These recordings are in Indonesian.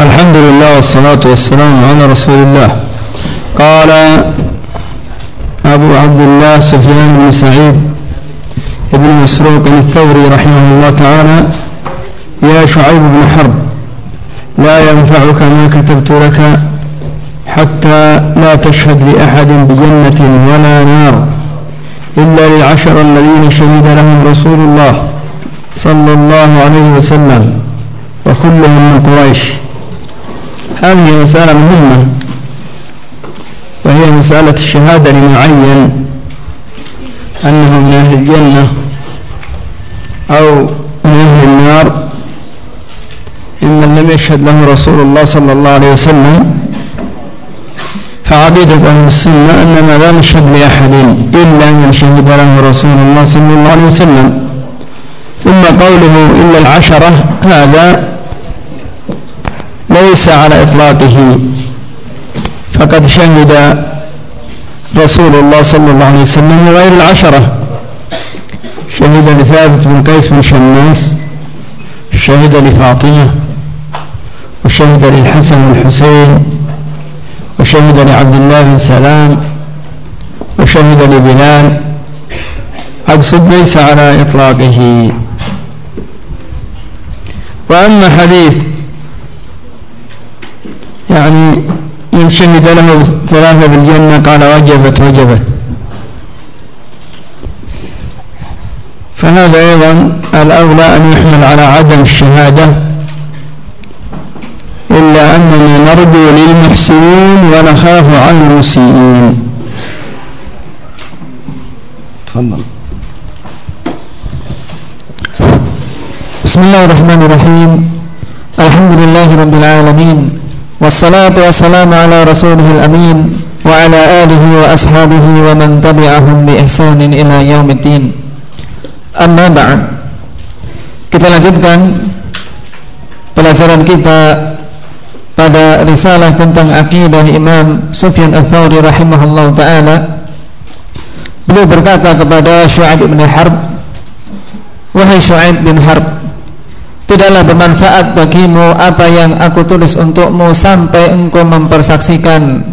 الحمد لله والصلاة والسلام على رسول الله. قال أبو عبد الله سفيان بن سعيد بن مسروق الثوري رحمه الله تعالى يا شعيب بن حرب لا ينفعك ما كتبت لك حتى لا تشهد لأحد بجنة ولا نار إلا للعشر الذين شهد لهم رسول الله صلى الله عليه وسلم وكلهم من قريش. هذه مسألة مهمة. وهي مسألة الشهادة لمعين أنه من أهل الجنة أو من أهل النار. ممن لم يشهد له رسول الله صلى الله عليه وسلم فعقيدة أهل السنة أننا لا نشهد لأحد إلا من شهد له رسول الله صلى الله عليه وسلم. ثم قوله إلا العشرة هذا ليس على إطلاقه. فقد شهد رسول الله صلى الله عليه وسلم غير العشرة. شهد لثابت بن قيس بن شماس شهد لفاطمة وشهد للحسن والحسين وشهد لعبد الله بن سلام وشهد لبلال. أقصد ليس على إطلاقه. وأما حديث يعني من شهد له ثلاثة بالجنة قال وجبت وجبت. فهذا أيضا الأولى أن يحمل على عدم الشهادة إلا أننا نرجو للمحسنين ونخاف عن المسيئين. تفضل. بسم الله الرحمن الرحيم. الحمد لله رب العالمين. والصلاة والسلام على رسوله الأمين وعلى آله وأصحابه ومن تبعهم بإحسان إلى يوم الدين أما بعد kita lanjutkan pelajaran kita pada risalah tentang akidah Imam Sufyan Ats-Tsauri rahimahullah taala beliau berkata kepada Syu'aib bin Harb wahai Syu'aib bin Harb tidaklah bermanfaat bagimu apa yang aku tulis untukmu sampai engkau mempersaksikan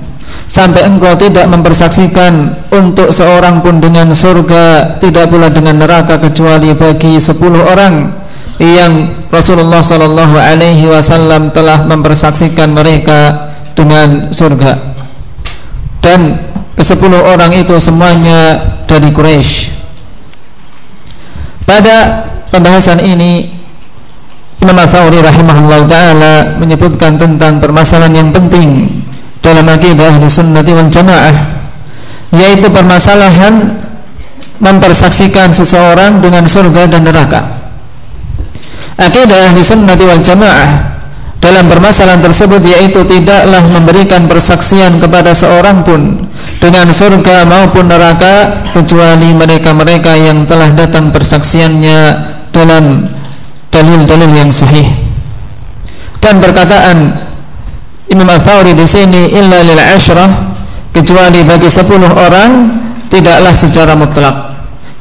sampai engkau tidak mempersaksikan untuk seorang pun dengan surga tidak pula dengan neraka kecuali bagi sepuluh orang yang Rasulullah sallallahu alaihi wasallam telah mempersaksikan mereka dengan surga. Dan kesepuluh orang itu semuanya dari Quraisy. Pada pembahasan ini Imam Ats-Tsauri rahimahullah taala menyebutkan tentang permasalahan yang penting dalam akidah Ahlussunnah Sunnah wal Jamaah yaitu permasalahan mempersaksikan seseorang dengan surga dan neraka. Akidah ahli sunnah wal jamaah dalam permasalahan tersebut yaitu tidaklah memberikan persaksian kepada seorang pun dengan surga maupun neraka kecuali mereka-mereka yang telah datang persaksiannya dalam dalil-dalil yang sahih dan perkataan Imam Al-Thawri di sini illa lil ashrah kecuali bagi 10 orang tidaklah secara mutlak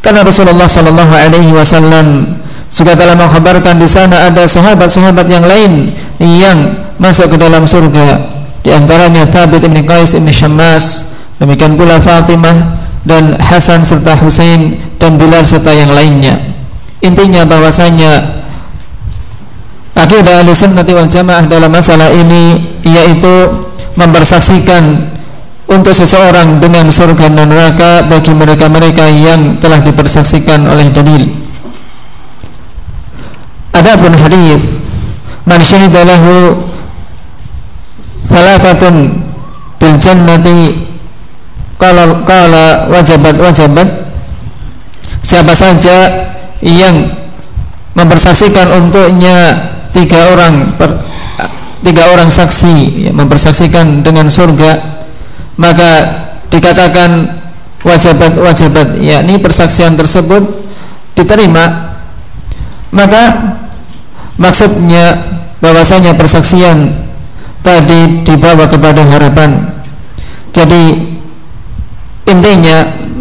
karena Rasulullah sallallahu alaihi wasallam juga telah mengkhabarkan di sana ada sahabat-sahabat yang lain yang masuk ke dalam surga. Di antaranya Thabit bin Qais bin Syammas, demikian pula Fatimah dan Hasan serta Husain dan Bilal serta yang lainnya. Intinya bahwasanya akidah Ahlussunnah wal Jamaah dalam masalah ini yaitu mempersaksikan untuk seseorang dengan surga dan neraka bagi mereka-mereka yang telah dipersaksikan oleh dalil. Adapun hadis man syahida lahu thalathatun bil jannati qala qala wajabat wajabat siapa saja yang mempersaksikan untuknya tiga orang per, tiga orang saksi yang mempersaksikan dengan surga. Maka dikatakan wajabat wajabat yakni persaksian tersebut diterima. Maka maksudnya bahwasanya persaksian tadi dibawa kepada harapan. Jadi intinya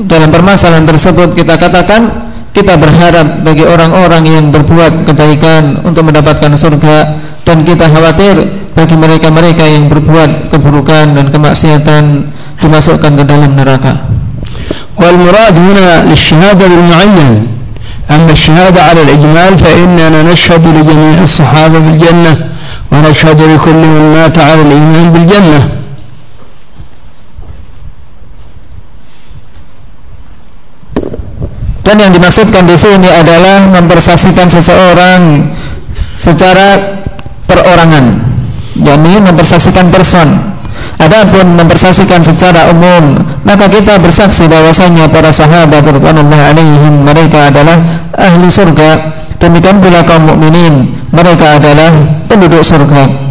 dalam permasalahan tersebut kita katakan kita berharap bagi orang-orang yang berbuat kebaikan untuk mendapatkan surga dan kita khawatir bagi mereka-mereka yang berbuat keburukan dan kemaksiatan dimasukkan ke dalam neraka. Wal murad huna lishahada bil mu'ayyan. Amma ash-shahada 'ala al-ijmal fa innana nashhadu li jami' as-sahaba bil jannah wa nashhadu li kulli man mata 'ala al-iman bil jannah. Dan yang dimaksudkan di sini adalah mempersaksikan seseorang secara perorangan, yakni mempersaksikan person. Adapun mempersaksikan secara umum, maka kita bersaksi bahwasanya para sahabat radhiyallahu alaihim mereka adalah ahli surga. Demikian pula kaum mukminin, mereka adalah penduduk surga.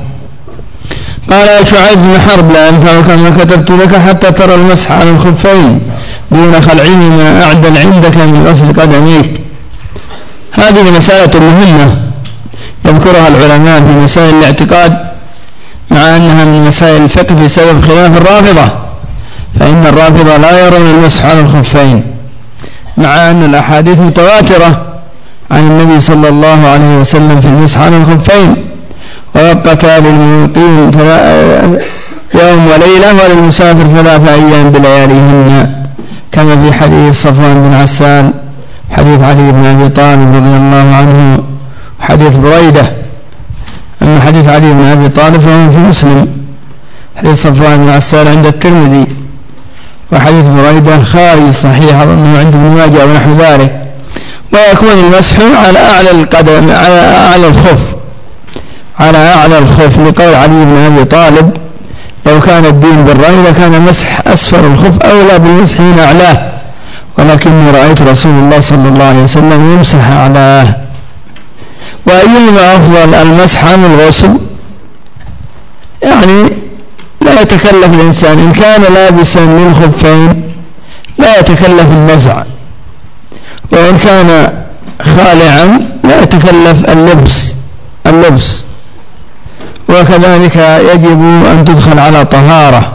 قال يا شعيب بن حرب لا ينفعك ما كتبت لك حتى ترى المسح على الخفين. دون خلعهما أعدل عندك من غسل قدميك. هذه مسألة مهمة يذكرها العلماء في مسائل الاعتقاد مع أنها من مسائل الفقه بسبب خلاف الرافضة فإن الرافضة لا يرون المسح على الخفين مع أن الأحاديث متواترة عن النبي صلى الله عليه وسلم في المسح على الخفين. ووقت للمقيم يوم وليلة وللمسافر ثلاثة أيام بلياليهن كما في حديث صفوان بن عسال حديث علي بن أبي طالب رضي الله عنه حديث بريدة. أما حديث علي بن أبي طالب فهو في مسلم. حديث صفوان بن عسال عند الترمذي. وحديث بريدة خارج صحيح أظنه عند ابن ماجه ونحو ذلك. ويكون المسح على أعلى القدم على أعلى الخف. على أعلى الخف لقول علي بن أبي طالب لو كان الدين بالرأي لكان مسح أسفل الخف أولى بالمسح من أعلاه. ولكني رأيت رسول الله صلى الله عليه وسلم يمسح أعلاه. وأيهما أفضل المسح أم الغسل. يعني لا يتكلف الإنسان إن كان لابسا للخفين لا يتكلف النزع وإن كان خالعا لا يتكلف اللبس اللبس. وكذلك يجب أن تدخل على طهارة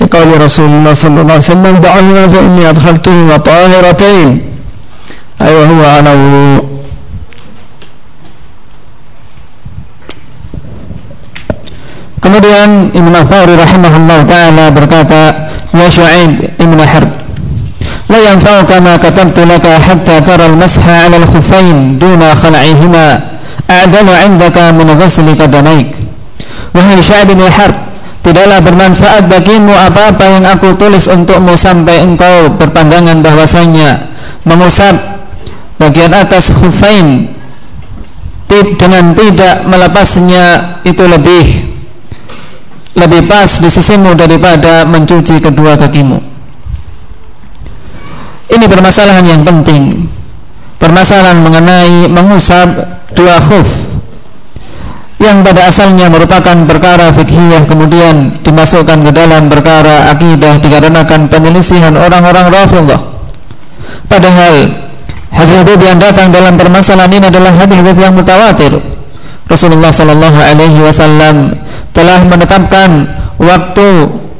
لقول رسول الله صلى الله عليه وسلم دعهما فإني أدخلتهما طاهرتين أي أيوة وهو على وضوء Kemudian Imam Thawri rahimahullah ta'ala berkata Ya Shu'aib Ibn Harb La yanfa'uka ma katabtu laka hatta tara al-masha 'ala al-khuffain duna khal'ihima a'dalu 'indaka min ghasli qadamaik Wahai Sya'ib bin Tidaklah bermanfaat bagimu apa-apa yang aku tulis untukmu sampai engkau berpandangan bahwasanya mengusap bagian atas khufain dengan tidak melepasnya itu lebih lebih pas di sisimu daripada mencuci kedua kakimu. Ini permasalahan yang penting. Permasalahan mengenai mengusap dua khuf yang pada asalnya merupakan perkara fikhiyah kemudian dimasukkan ke dalam perkara akidah dikarenakan penyelisihan orang-orang Rafidhah. Padahal hadis-hadis yang datang dalam permasalahan ini adalah hadis-hadis yang mutawatir. Rasulullah sallallahu alaihi wasallam telah menetapkan waktu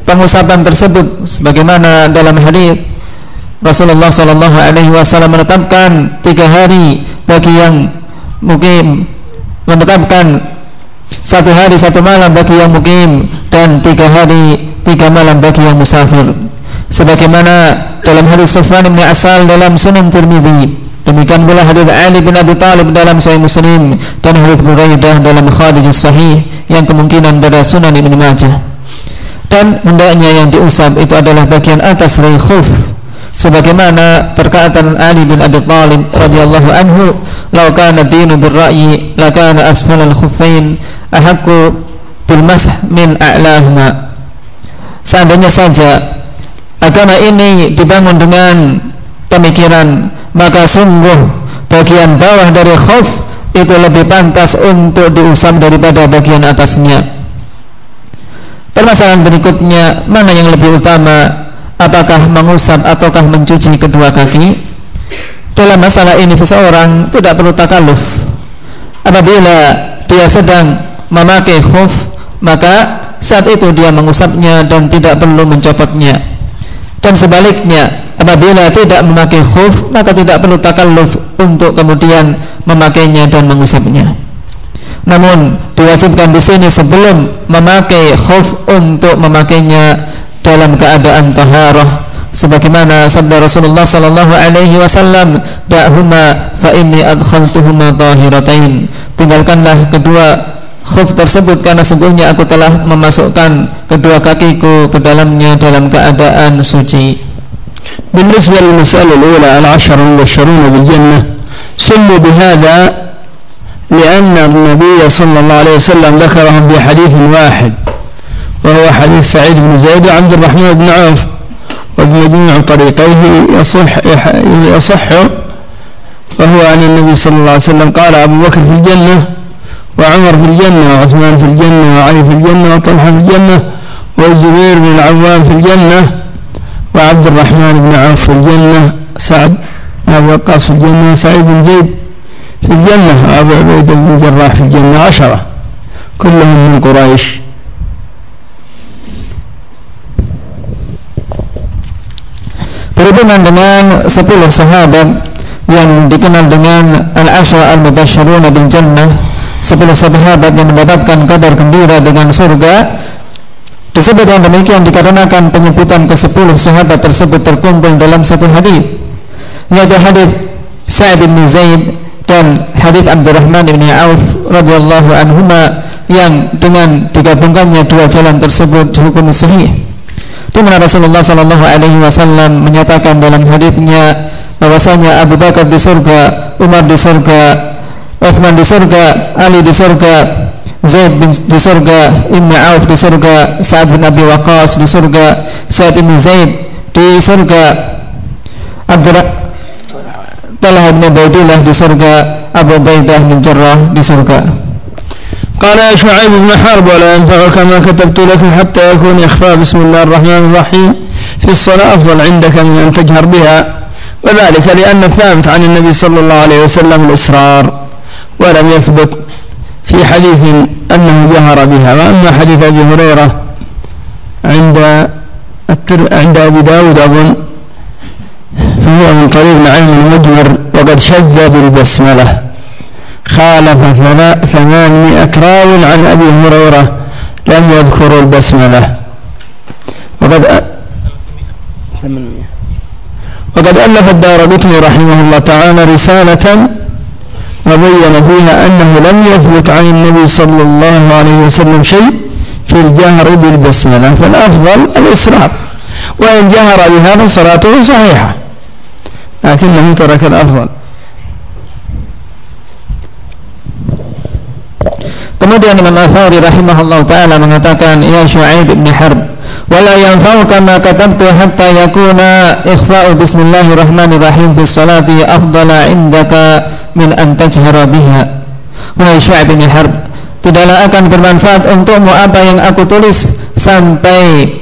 pengusapan tersebut sebagaimana dalam hadis Rasulullah sallallahu alaihi wasallam menetapkan tiga hari bagi yang mukim menetapkan satu hari satu malam bagi yang mukim dan tiga hari tiga malam bagi yang musafir. Sebagaimana dalam hadis Sufyan bin Asal dalam Sunan Tirmidzi demikian pula hadis Ali bin Abi Talib dalam Sahih Muslim dan hadis Buraidah dalam Khadijah Sahih yang kemungkinan pada Sunan Ibn Majah. Dan hendaknya yang diusap itu adalah bagian atas dari khuf sebagaimana perkataan Ali bin Abi Talib radhiyallahu anhu law kana dinu birra'yi lakana asfal al-khuffain ahakku bil masah min a'lahuma. Seandainya saja agama ini dibangun dengan pemikiran maka sungguh bagian bawah dari khuf itu lebih pantas untuk diusap daripada bagian atasnya. Permasalahan berikutnya mana yang lebih utama apakah mengusap ataukah mencuci kedua kaki? Dalam masalah ini seseorang tidak perlu takaluf apabila dia sedang memakai khuf maka saat itu dia mengusapnya dan tidak perlu mencopotnya. Dan sebaliknya apabila tidak memakai khuf maka tidak perlu takalluf untuk kemudian memakainya dan mengusapnya. Namun diwajibkan di sini sebelum memakai khuf untuk memakainya dalam keadaan taharah sebagaimana sabda Rasulullah sallallahu alaihi wasallam da'huma fa inni adkhaltuhuma tahiratain tinggalkanlah kedua khuf tersebut karena sungguhnya aku telah memasukkan kedua kakiku ke dalamnya dalam keadaan suci بالنسبة للمسألة الأولى العشر المبشرون بالجنة سموا بهذا لأن النبي صلى الله عليه وسلم ذكرهم في حديث واحد وهو حديث سعيد بن زيد وعبد الرحمن بن عوف وبمجموع طريقيه يصح يصح وهو عن النبي صلى الله عليه وسلم قال أبو بكر في الجنة وعمر في الجنة وعثمان في الجنة وعلي في الجنة وطلحة في الجنة والزبير بن العوام في الجنة وعبد الرحمن بن عوف في الجنة سعد بن أبي وقاص في الجنة سعيد بن زيد في الجنة وأبو عبيدة بن الجراح في الجنة عشرة كلهم من قريش Berhubungan dengan 10 sahabat yang dikenal dengan Al-Ashra Al-Mubashirun bin Jannah. 10 sahabat yang mendapatkan kabar gembira dengan surga. Disebut yang demikian dikarenakan penyebutan ke-10 sahabat tersebut terkumpul dalam satu hadis. Yaitu hadis Sa'id bin Zaid dan hadis Abdurrahman bin Auf radhiyallahu anhuma yang dengan digabungkannya dua jalan tersebut dihukum sahih. Di mana Rasulullah sallallahu alaihi wasallam menyatakan dalam hadisnya bahwasanya Abu Bakar di surga, Umar di surga, Utsman di surga, Ali di surga, Zaid bin di surga, Ibn Auf di surga, Sa'ad bin Abi Waqqas di surga, Sa'ad bin Zaid di surga, Abdurrahman Talha bin Ubaidillah di surga Abu Ubaidah bin Jarrah di surga قال يا شعيب بن حرب ولا ينفعك ما كتبت لك حتى يكون إخفاء بسم الله الرحمن الرحيم. في الصلاة أفضل عندك من أن تجهر بها. وذلك لأن الثابت عن النبي صلى الله عليه وسلم الإصرار ولم يثبت في حديث أنه جهر بها. وأما حديث أبي هريرة عند عند أبي داود أظن فهو من طريق نعيم المجمر وقد شذ بالبسملة خالف ثمانمائة راو عن أبي هريرة لم يذكروا البسملة. وقد وقد ألف الدار قطني رحمه الله تعالى رسالة وبين فيها أنه لم يثبت عن النبي صلى الله عليه وسلم شيء في الجهر بالبسملة فالأفضل الإسراف. وإن جهر بها فصلاته صحيحة لكنه ترك الأفضل. Kemudian Imam Athari rahimahullah taala mengatakan ya Syuaib bin Harb wala yanfa'uka ma katabtu hatta yakuna ikhfa'u bismillahirrahmanirrahim fi salati afdala indaka min an tajhara biha wahai Syuaib bin Harb tidaklah akan bermanfaat untukmu apa yang aku tulis sampai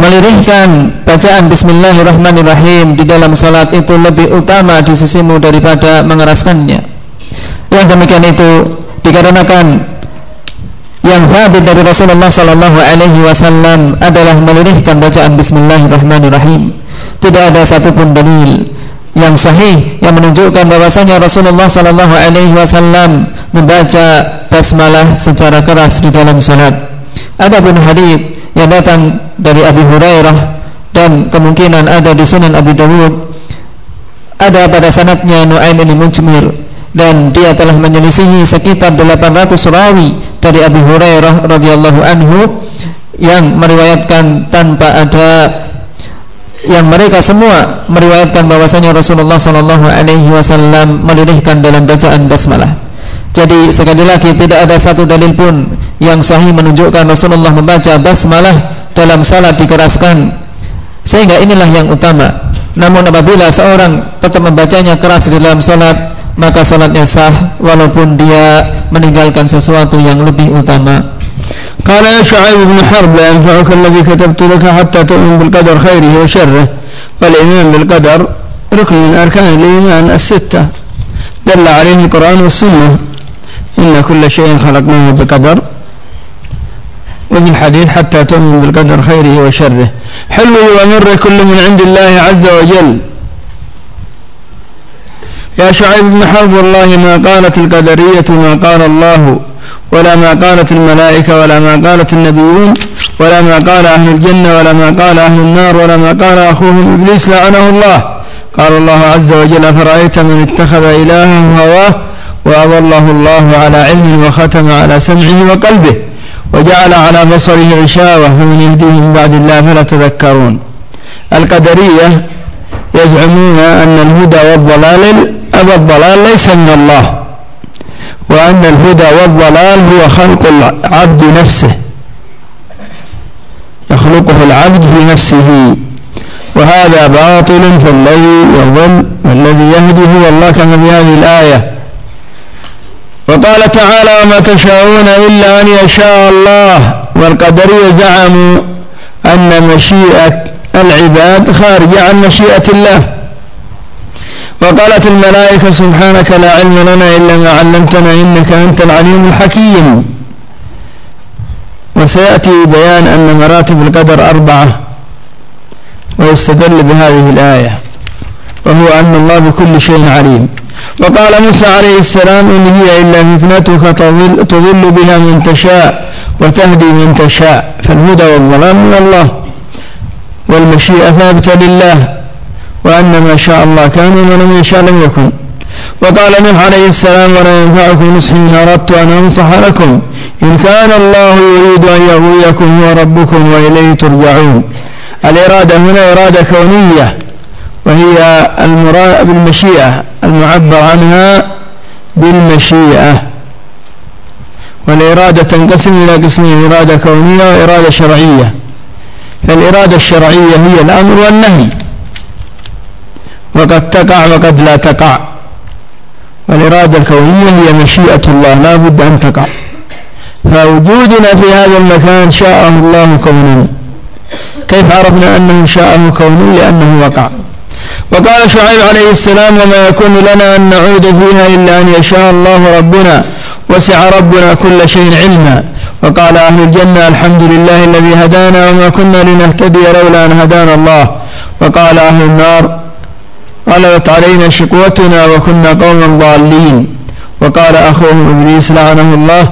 melirihkan bacaan Bismillahirrahmanirrahim di dalam salat itu lebih utama di sisimu daripada mengeraskannya. Yang demikian itu dikarenakan yang sabit dari Rasulullah sallallahu alaihi wasallam adalah melirihkan bacaan Bismillahirrahmanirrahim. Tidak ada satupun dalil yang sahih yang menunjukkan bahwasanya Rasulullah sallallahu alaihi wasallam membaca basmalah secara keras di dalam salat. Adapun hadis yang datang dari Abu Hurairah dan kemungkinan ada di Sunan Abu Dawud ada pada sanatnya Nu'aim bin Mujmir dan dia telah menyelisihi sekitar 800 rawi dari Abu Hurairah radhiyallahu anhu yang meriwayatkan tanpa ada yang mereka semua meriwayatkan bahwasanya Rasulullah sallallahu alaihi wasallam melirihkan dalam bacaan basmalah. Jadi sekali lagi tidak ada satu dalil pun yang sahih menunjukkan Rasulullah membaca basmalah dalam salat dikeraskan sehingga inilah yang utama. Namun apabila seorang tetap membacanya keras di dalam salat maka salatnya sah walaupun dia meninggalkan sesuatu yang lebih utama. قال يا شعيب بن حرب لا ينفعك الذي كتبت لك حتى تؤمن بالقدر خيره وشره والإيمان بالقدر ركن من أركان الإيمان الستة دل عليه القرآن والسنة إن كل شيء خلقناه بقدر وفي الحديث حتى تؤمن بالقدر خيره وشره حلو ومر كل من عند الله عز وجل يا شعيب بن حرب والله ما قالت القدرية ما قال الله ولا ما قالت الملائكة ولا ما قالت النبيون ولا ما قال أهل الجنة ولا ما قال أهل النار ولا ما قال أخوهم إبليس لعنه الله. قال الله عز وجل أفرأيت من اتخذ إلهه هواه؟ وأضله الله على علم وختم على سمعه وقلبه وجعل على بصره غشاوة فمن يهديه من بعد الله فلا تذكرون. القدرية يزعمون أن الهدى والضلال أبا الضلال ليس من الله وأن الهدى والضلال هو خلق العبد نفسه. يخلقه العبد في نفسه. وهذا باطل فالذي يضل والذي يهدي هو الله كما في هذه الآية. وقال تعالى وما تشاءون إلا أن يشاء الله والقدرية زعموا أن مشيئة العباد خارجة عن مشيئة الله. وقالت الملائكة سبحانك لا علم لنا إلا ما علمتنا إنك أنت العليم الحكيم. وسيأتي بيان أن مراتب القدر أربعة ويستدل بهذه الآية وهو أن الله بكل شيء عليم. وقال موسى عليه السلام إن هي إلا فتنتك تضل, تضل بها من تشاء وتهدي من تشاء. فالهدى والظلام من الله والمشيئة ثابتة لله. وأن ما شاء الله كان وما لم يشاء لم يكن. وقال نوح عليه السلام ولا ينفعكم نصحي إن أردت أن أنصح لكم. إن كان الله يريد أن يغويكم هو ربكم وإليه ترجعون. الإرادة هنا إرادة كونية وهي المراد بالمشيئة المعبر عنها بالمشيئة. والإرادة تنقسم إلى قسمين إرادة كونية وإرادة شرعية. فالإرادة الشرعية هي الأمر والنهي. وقد تقع وقد لا تقع. والإرادة الكونية هي مشيئة الله لا بد أن تقع. فوجودنا في هذا المكان شاءه الله كونا. كيف عرفنا أنه شاءه كونا لأنه وقع. وقال شعيب عليه السلام وما يكون لنا أن نعود فيها إلا أن يشاء الله ربنا وسع ربنا كل شيء علما. وقال أهل الجنة الحمد لله الذي هدانا وما كنا لنهتدي لولا أن هدانا الله. وقال أهل النار غلبت علينا شقوتنا وكنا قوما ضالين. وقال أخوهم إبليس لعنه الله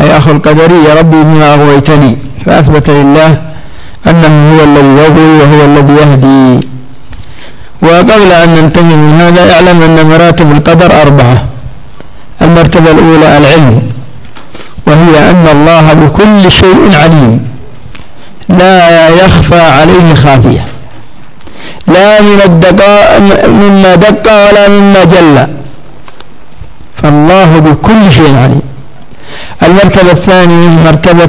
أي أخو القدري يا ربي بما أغويتني. فأثبت لله أنه هو الذي يغوي وهو الذي يهدي. وقبل أن ننتهي من هذا اعلم أن مراتب القدر أربعة. المرتبة الأولى العلم وهي أن الله بكل شيء عليم. لا يخفى عليه خافية. لا من الدقاء مما دق ولا مما جل. فالله بكل شيء عليم. المرتبة الثانية مرتبة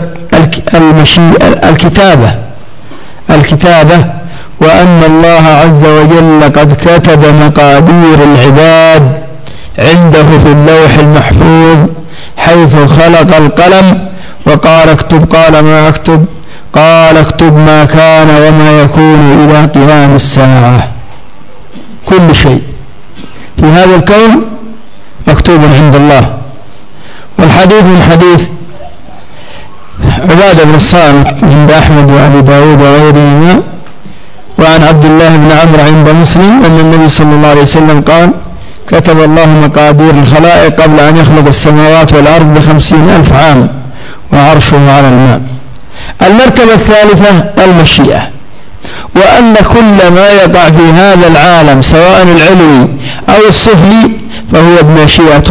الكتابة. الكتابة وأن الله عز وجل قد كتب مقادير العباد عنده في اللوح المحفوظ حيث خلق القلم وقال اكتب قال ما اكتب. قال اكتب ما كان وما يكون إلى قيام الساعة. كل شيء. في هذا الكون مكتوب عند الله. والحديث من حديث عبادة بن الصامت عند أحمد وأبي داود وغيرهما وعن عبد الله بن عمرو عند مسلم أن النبي صلى الله عليه وسلم قال كتب الله مقادير الخلائق قبل أن يخلق السماوات والأرض بخمسين ألف عام وعرشه على الماء. المرتبة الثالثة المشيئة. وأن كل ما يقع في هذا العالم سواء العلوي أو السفلي فهو بمشيئة,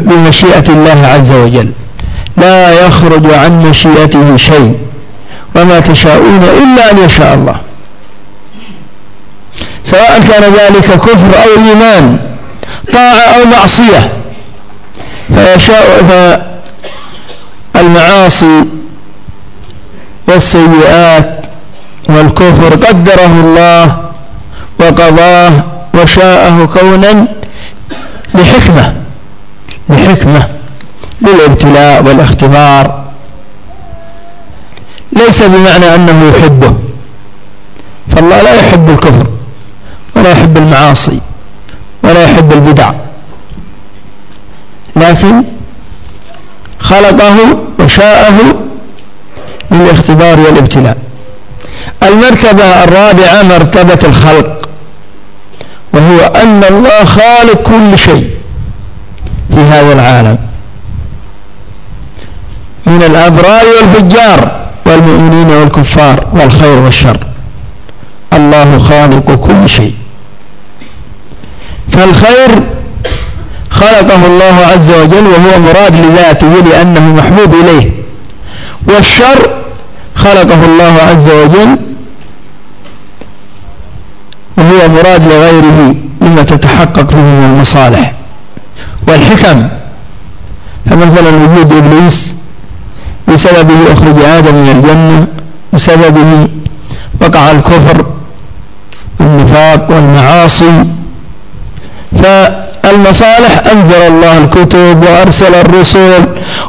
بمشيئة الله عز وجل. لا يخرج عن مشيئته شيء وما تشاءون إلا أن يشاء الله. سواء كان ذلك كفر أو إيمان طاعة أو معصية فيشاء فالمعاصي والسيئات والكفر قدره الله وقضاه وشاءه كونا لحكمة لحكمة للابتلاء والاختبار. ليس بمعنى أنه يحبه فالله لا يحب الكفر ولا يحب المعاصي ولا يحب البدع. لكن خلقه وشاءه للاختبار والابتلاء. المرتبة الرابعة مرتبة الخلق وهو أن الله خالق كل شيء في هذا العالم. من الأبرار والفجار والمؤمنين والكفار والخير والشر. الله خالق كل شيء. فالخير خلقه الله عز وجل وهو مراد لذاته لأنه محبوب إليه. والشر خلقه الله عز وجل وهو مراد لغيره لما تتحقق به من المصالح. والحكم فمثلا وجود إبليس بسببه أخرج آدم من الجنة بسببه وقع الكفر والنفاق والمعاصي. فالمصالح أنزل الله الكتب وأرسل الرسل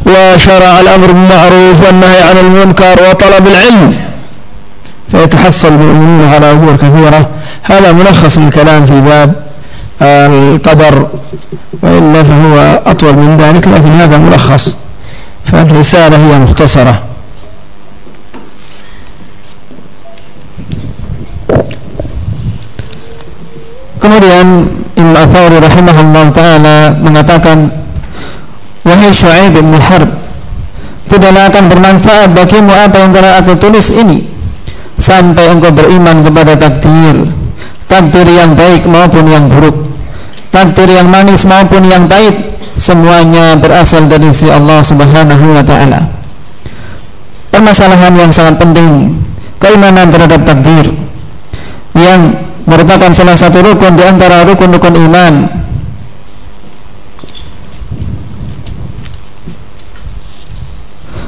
وشرع الأمر بالمعروف والنهي عن المنكر وطلب العلم. فيتحصل المؤمنون على أمور كثيرة. هذا ملخص الكلام في باب القدر وإلا فهو أطول من ذلك لكن هذا ملخص. فالرسالة هي مختصرة. Kemudian Imam Athawri rahimahullah ta'ala mengatakan Wahai Shu'aib bin Harb Tidaklah akan bermanfaat bagimu apa yang telah aku tulis ini Sampai engkau beriman kepada takdir Takdir yang baik maupun yang buruk Takdir yang manis maupun yang pahit Semuanya berasal dari si Allah subhanahu wa ta'ala. Permasalahan yang sangat penting Keimanan terhadap takdir Yang merupakan salah satu rukun di antara rukun-rukun iman.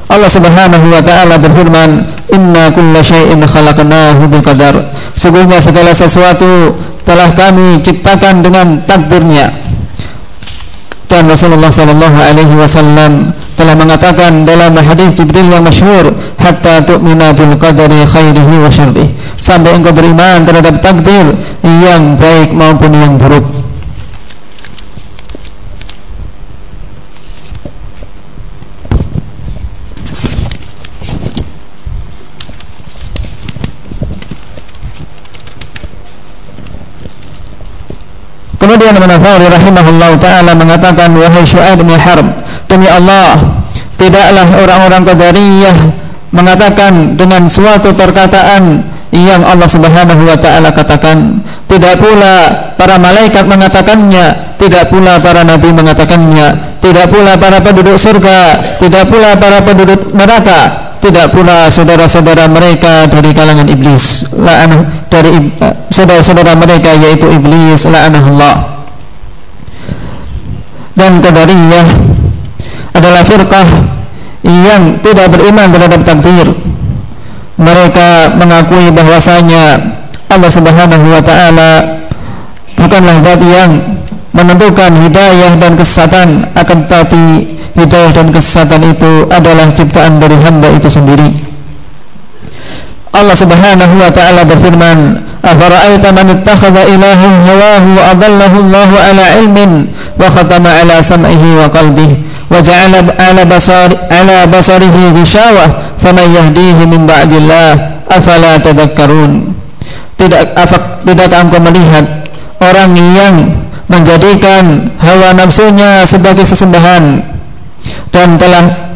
Allah Subhanahu wa taala berfirman, "Inna kulla syai'in khalaqnahu biqadar." Sungguhnya segala sesuatu telah kami ciptakan dengan takdirnya. Dan Rasulullah sallallahu alaihi wasallam telah mengatakan dalam hadis Jibril yang masyhur hatta tu'mina bil qadari khairihi wa syarrihi. Sampai engkau beriman terhadap takdir yang baik maupun yang buruk Kemudian Imam Nawawi rahimahullah taala mengatakan wahai Syu'aib bin Harb demi Allah tidaklah orang-orang Qadariyah mengatakan dengan suatu perkataan yang Allah Subhanahu wa taala katakan. Tidak pula para malaikat mengatakannya tidak pula para nabi mengatakannya tidak pula para penduduk surga tidak pula para penduduk neraka tidak pula saudara-saudara mereka dari kalangan iblis la'anah dari saudara-saudara mereka yaitu iblis la'anahullah dan qadariyah adalah firqah yang tidak beriman terhadap takdir. Mereka mengakui bahwasanya Allah Subhanahu wa taala bukanlah zat yang menentukan hidayah dan kesesatan akan tetapi hidayah dan kesesatan itu adalah ciptaan dari hamba itu sendiri. Allah Subhanahu wa taala berfirman, "Afara'aita man ittakhadha ilahahu hawahu adallahu Allahu ala ilmin wa khatama ala sam'ihi wa qalbihi wa ja'ala ala basari ala basarihi ghishawa faman yahdihi min ba'dillah afala tadhakkarun." Tidak afak, tidak engkau melihat orang yang menjadikan hawa nafsunya sebagai sesembahan dan telah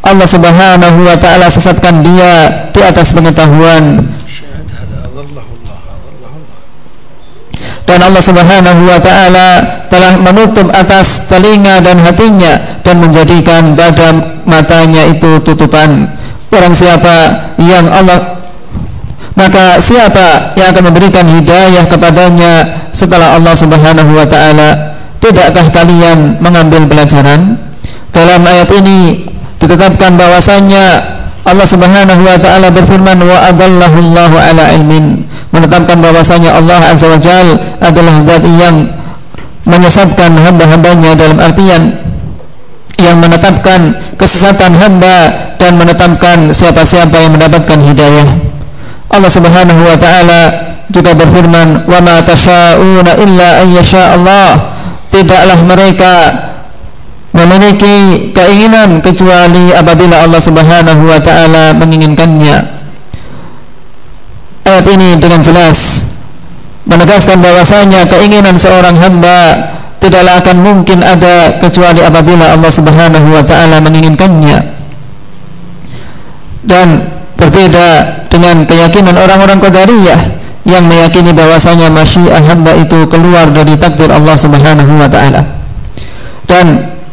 Allah Subhanahu wa taala sesatkan dia di atas pengetahuan. Dan Allah Subhanahu wa taala telah menutup atas telinga dan hatinya dan menjadikan dada matanya itu tutupan. Orang siapa yang Allah maka siapa yang akan memberikan hidayah kepadanya setelah Allah Subhanahu wa taala tidakkah kalian mengambil pelajaran? Dalam ayat ini ditetapkan bahwasanya Allah Subhanahu wa taala berfirman wa adallahu Allahu ala ilmin menetapkan bahwasanya Allah Azza wa Jal adalah zat yang menyesatkan hamba-hambanya dalam artian yang menetapkan kesesatan hamba dan menetapkan siapa-siapa yang mendapatkan hidayah. Allah Subhanahu wa taala juga berfirman, "Wa ma tasyauna illa an Allah." Tidaklah mereka memiliki keinginan kecuali apabila Allah Subhanahu wa taala menginginkannya ayat ini dengan jelas menegaskan bahwasanya keinginan seorang hamba tidaklah akan mungkin ada kecuali apabila Allah Subhanahu wa taala menginginkannya. Dan berbeda dengan keyakinan orang-orang Qadariyah yang meyakini bahwasanya masyiah hamba itu keluar dari takdir Allah Subhanahu wa taala. Dan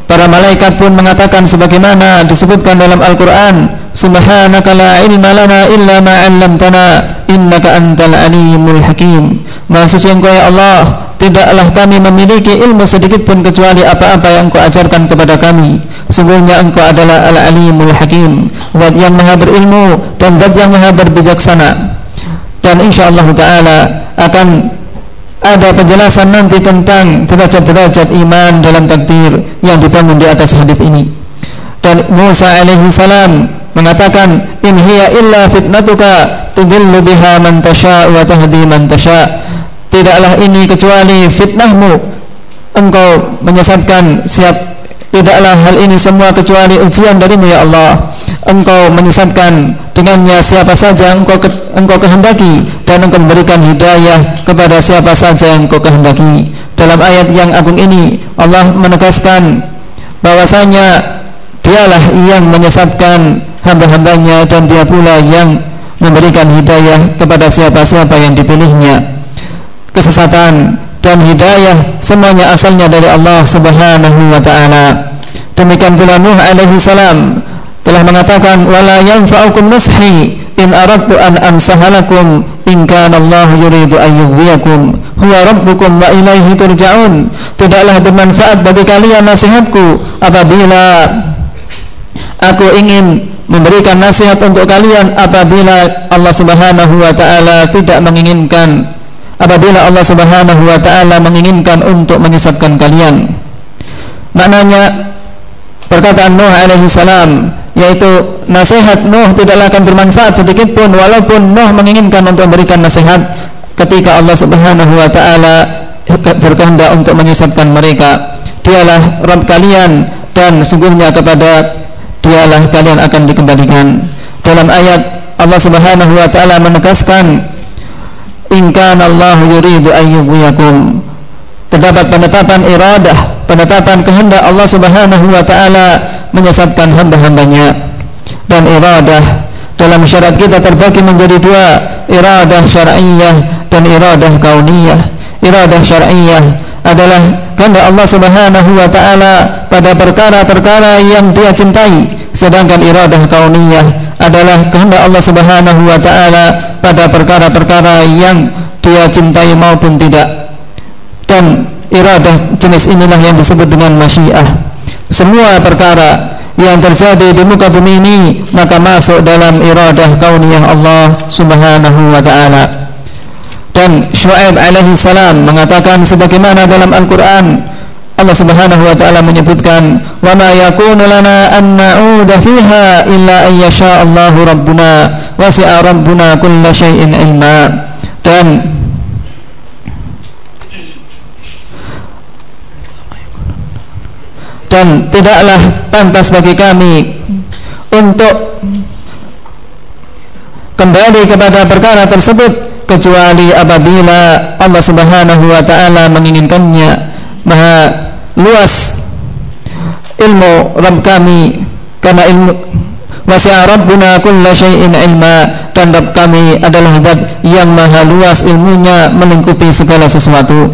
para malaikat pun mengatakan sebagaimana disebutkan dalam Al-Qur'an, "Subhanaka la ilma lana illa ma 'allamtana, innaka antal alimul hakim." Maha suci Engkau ya Allah, tidaklah kami memiliki ilmu sedikit pun kecuali apa-apa yang engkau ajarkan kepada kami sungguhnya engkau adalah al-alimul hakim zat yang maha berilmu dan zat yang maha berbijaksana dan insyaallah taala akan ada penjelasan nanti tentang derajat-derajat iman dalam takdir yang dibangun di atas hadis ini. Dan Musa alaihi salam mengatakan in hiya illa fitnatuka tudillu biha man tasha wa tahdi man tasha tidaklah ini kecuali fitnahmu. Engkau menyesatkan siap tidaklah hal ini semua kecuali ujian darimu ya Allah. Engkau menyesatkan dengannya siapa saja engkau ke, engkau kehendaki dan engkau memberikan hidayah kepada siapa saja engkau kehendaki. Dalam ayat yang agung ini Allah menegaskan bahwasanya dialah yang menyesatkan hamba-hambanya dan dia pula yang memberikan hidayah kepada siapa-siapa yang dipilihnya. Kesesatan dan hidayah semuanya asalnya dari Allah Subhanahu wa taala. Demikian pula Nuh alaihi salam telah mengatakan wala yanfa'ukum nushi in aradtu an amsahalakum in kana Allah yuridu an yughwiyakum huwa rabbukum wa ilaihi turja'un tidaklah bermanfaat bagi kalian nasihatku apabila aku ingin memberikan nasihat untuk kalian apabila Allah Subhanahu wa taala tidak menginginkan apabila Allah Subhanahu wa taala menginginkan untuk menyesatkan kalian. Maknanya perkataan Nuh alaihi salam yaitu nasihat Nuh tidaklah akan bermanfaat sedikit pun walaupun Nuh menginginkan untuk memberikan nasihat ketika Allah Subhanahu wa taala berkehendak untuk menyesatkan mereka. Dialah Rabb kalian dan sungguhnya kepada dialah kalian akan dikembalikan. Dalam ayat Allah Subhanahu wa taala menegaskan in kana Allah yuridu an yughwiyakum terdapat penetapan iradah penetapan kehendak Allah Subhanahu wa taala menyesatkan hamba-hambanya. Dan iradah dalam syarat kita terbagi menjadi dua iradah syar'iyyah dan iradah kauniyah. Iradah syar'iyyah adalah kehendak Allah Subhanahu wa taala pada perkara-perkara yang dia cintai sedangkan iradah kauniyah adalah kehendak Allah Subhanahu wa taala pada perkara-perkara yang dia cintai maupun tidak. Dan iradah jenis inilah yang disebut dengan masyiah. Semua perkara yang terjadi di muka bumi ini maka masuk dalam iradah kauniyah Allah Subhanahu wa taala. Dan Syuaib alaihi salam mengatakan sebagaimana dalam Al-Qur'an Allah Subhanahu wa taala menyebutkan wa ma yakunu lana an na'uda fiha illa an yasha Allahu rabbuna wasi'a rabbuna kulla syai'in ilma. Dan dan tidaklah pantas bagi kami untuk kembali kepada perkara tersebut kecuali apabila Allah Subhanahu wa taala menginginkannya. Maha luas ilmu Rabb kami karena ilmu wasi'a Rabbuna kulla syai'in ilma dan Rabb kami adalah zat yang maha luas ilmunya melingkupi segala sesuatu.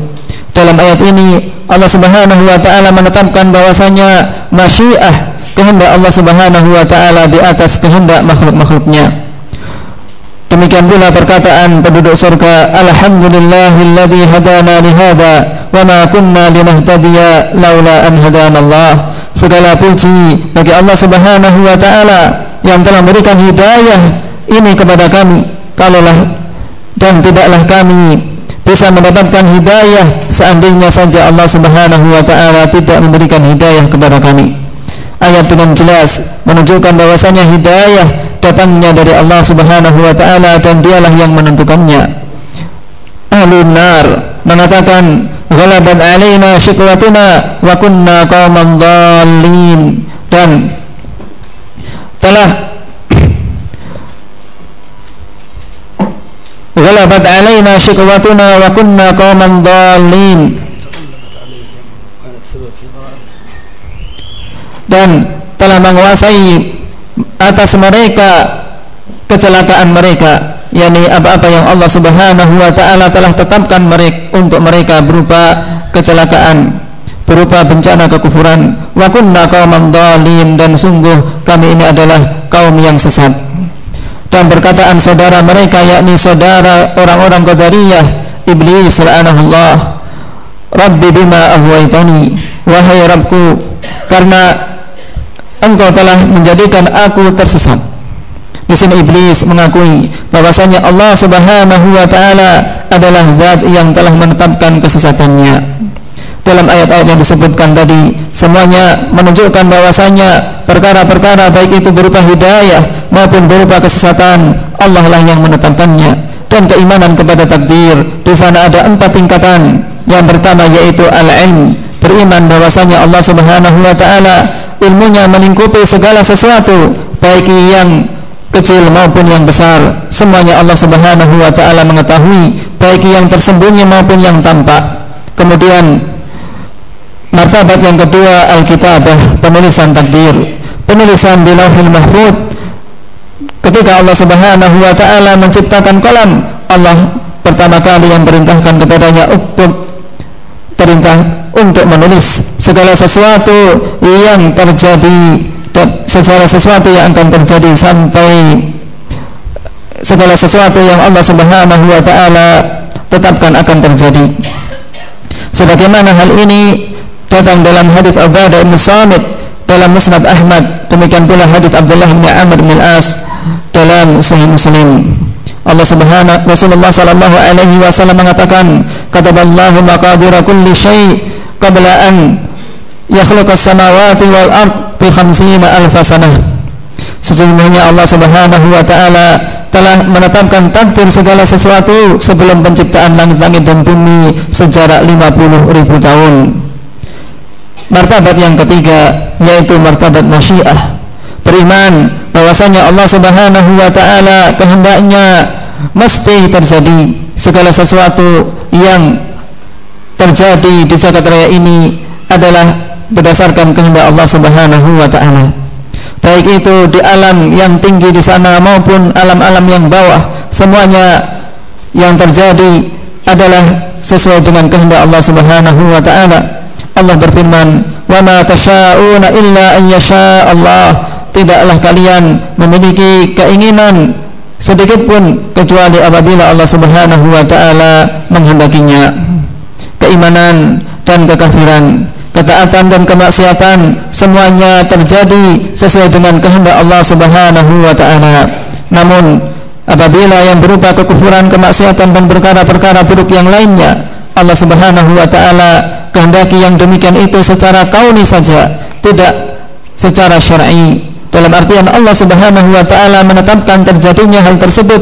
Dalam ayat ini Allah Subhanahu wa taala menetapkan bahwasanya masyiah kehendak Allah Subhanahu wa taala di atas kehendak makhluk-makhluknya Demikian pula perkataan penduduk surga Alhamdulillahilladzi hadana lihada wa ma kunna linahtadiya laula an hadana Allah. Segala puji bagi Allah Subhanahu wa taala yang telah memberikan hidayah ini kepada kami. Kalaulah dan tidaklah kami bisa mendapatkan hidayah seandainya saja Allah Subhanahu wa taala tidak memberikan hidayah kepada kami. Ayat dengan jelas menunjukkan bahwasanya hidayah datangnya dari Allah Subhanahu wa taala dan dialah yang menentukannya. Ahlun nar mengatakan ghalabat alaina syikwatuna wa kunna qauman dhallin dan telah ghalabat alaina shiqwatuna wa kunna qauman dhalin dan telah menguasai atas mereka kecelakaan mereka yakni apa-apa yang Allah Subhanahu wa taala telah tetapkan mereka untuk mereka berupa kecelakaan berupa bencana kekufuran. Wa kunna qauman dhalin dan sungguh kami ini adalah kaum yang sesat. Dan perkataan saudara mereka yakni saudara orang-orang qadariyah iblis la'anahullah rabbi bima ahwaitani wahai rabbku karena engkau telah menjadikan aku tersesat. Di sini iblis mengakui bahwasanya Allah Subhanahu wa taala adalah zat yang telah menetapkan kesesatannya. Dalam ayat-ayat yang disebutkan tadi, semuanya menunjukkan bahwasanya perkara-perkara baik itu berupa hidayah maupun berupa kesesatan, Allah lah yang menetapkannya. Dan keimanan kepada takdir, di sana ada empat tingkatan. Yang pertama yaitu al-ilm, beriman bahwasanya Allah Subhanahu wa taala ilmunya melingkupi segala sesuatu baik yang kecil maupun yang besar. Semuanya Allah Subhanahu wa taala mengetahui baik yang tersembunyi maupun yang tampak. Kemudian martabat yang kedua al-kitabah penulisan takdir. Penulisan di lauhil mahfud ketika Allah Subhanahu wa taala menciptakan kolam Allah pertama kali yang perintahkan kepadanya uktub perintah untuk menulis segala sesuatu yang terjadi dan segala sesuatu yang akan terjadi sampai segala sesuatu yang Allah Subhanahu wa taala tetapkan akan terjadi. Sebagaimana hal ini datang dalam hadis Ubadah bin Samit dalam Musnad Ahmad, demikian pula hadis Abdullah bin Amr bin As dalam Sahih Muslim. Allah Subhanahu Rasulullah sallallahu alaihi wasallam mengatakan, "Kataballahu maqadira kulli syai' qabla an yakhluqas samawati wal ard bi khamsina alf sanah sesungguhnya Allah Subhanahu wa taala telah menetapkan takdir segala sesuatu sebelum penciptaan langit-langit dan bumi sejarak 50 ribu tahun martabat yang ketiga yaitu martabat masyiah beriman bahwasanya Allah Subhanahu wa taala kehendaknya mesti terjadi segala sesuatu yang terjadi di jagat raya ini adalah berdasarkan kehendak Allah Subhanahu wa taala. Baik itu di alam yang tinggi di sana maupun alam-alam yang bawah, semuanya yang terjadi adalah sesuai dengan kehendak Allah Subhanahu wa taala. Allah berfirman, "Wa ma tasyauna illa an yasha Allah." Tidaklah kalian memiliki keinginan sedikit pun kecuali apabila Allah Subhanahu wa taala menghendakinya keimanan dan kekafiran ketaatan dan kemaksiatan semuanya terjadi sesuai dengan kehendak Allah Subhanahu wa taala namun apabila yang berupa kekufuran kemaksiatan dan perkara-perkara buruk yang lainnya Allah Subhanahu wa taala kehendaki yang demikian itu secara kauni saja tidak secara syar'i dalam artian Allah Subhanahu wa taala menetapkan terjadinya hal tersebut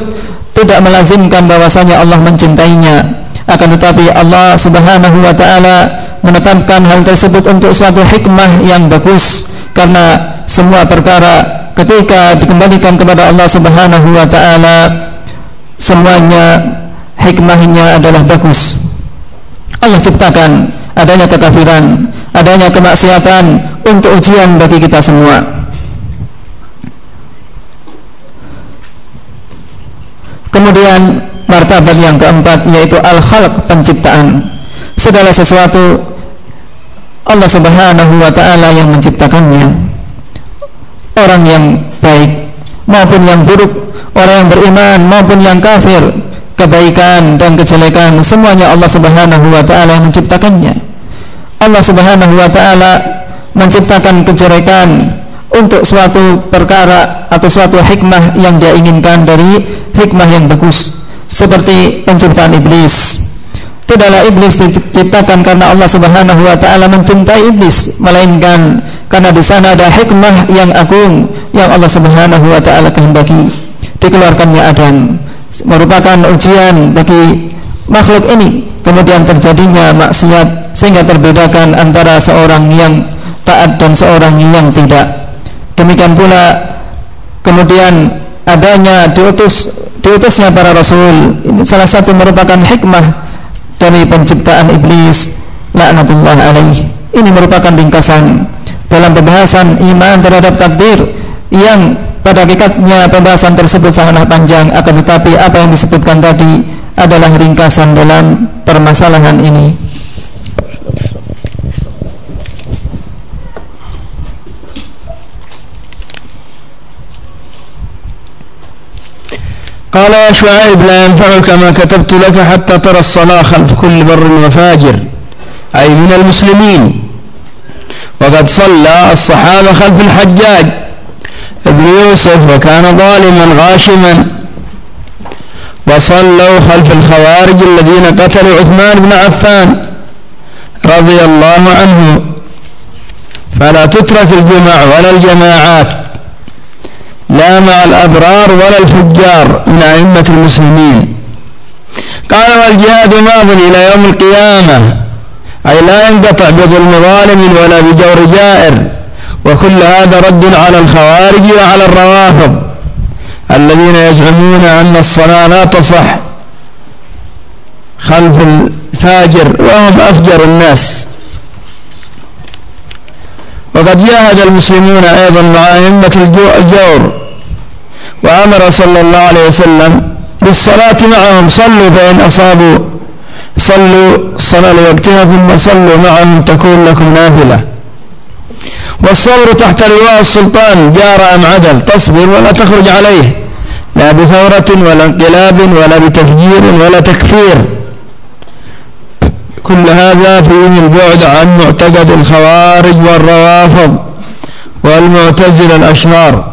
tidak melazimkan bahwasanya Allah mencintainya akan tetapi Allah Subhanahu wa taala menetapkan hal tersebut untuk suatu hikmah yang bagus karena semua perkara ketika dikembalikan kepada Allah Subhanahu wa taala semuanya hikmahnya adalah bagus. Allah ciptakan adanya kekafiran, adanya kemaksiatan untuk ujian bagi kita semua. Kemudian martabat yang keempat yaitu al-khalq penciptaan. Segala sesuatu Allah Subhanahu wa taala yang menciptakannya. Orang yang baik maupun yang buruk orang yang beriman maupun yang kafir kebaikan dan kejelekan semuanya Allah Subhanahu wa taala yang menciptakannya Allah Subhanahu wa taala menciptakan kejelekan untuk suatu perkara atau suatu hikmah yang dia inginkan dari hikmah yang bagus seperti penciptaan iblis. Tidaklah iblis diciptakan karena Allah Subhanahu wa taala mencintai iblis, melainkan karena di sana ada hikmah yang agung yang Allah Subhanahu wa taala kehendaki. Dikeluarkannya Adam merupakan ujian bagi makhluk ini. Kemudian terjadinya maksiat sehingga terbedakan antara seorang yang taat dan seorang yang tidak. Demikian pula kemudian adanya diutus diutusnya para rasul ini salah satu merupakan hikmah dari penciptaan iblis laknatullah alaih ini merupakan ringkasan dalam pembahasan iman terhadap takdir yang pada hakikatnya pembahasan tersebut sangatlah panjang akan tetapi apa yang disebutkan tadi adalah ringkasan dalam permasalahan ini قال يا شعيب لا ينفعك ما كتبت لك حتى ترى الصلاة خلف كل بر وفاجر أي من المسلمين وقد صلى الصحابة خلف الحجاج ابن يوسف وكان ظالما غاشما وصلوا خلف الخوارج الذين قتلوا عثمان بن عفان رضي الله عنه. فلا تترك الجمع ولا الجماعات لا مع الأبرار ولا الفجار من أئمة المسلمين. قال والجهاد ماض إلى يوم القيامة أي لا ينقطع بظلم ظالم ولا بجور جائر. وكل هذا رد على الخوارج وعلى الروافض الذين يزعمون أن الصلاة لا تصح خلف الفاجر وهم أفجر الناس. وقد جاهد المسلمون أيضا مع أئمة الجور وأمر صلى الله عليه وسلم بالصلاة معهم. صلوا فإن أصابوا صلوا الصلاة لوقتها ثم صلوا معهم تكون لكم نافلة. والصبر تحت لواء السلطان جار أم عدل تصبر ولا تخرج عليه. لا بثورة ولا انقلاب ولا بتفجير ولا تكفير. كل هذا فيه البعد عن معتقد الخوارج والروافض والمعتزلة الأشرار.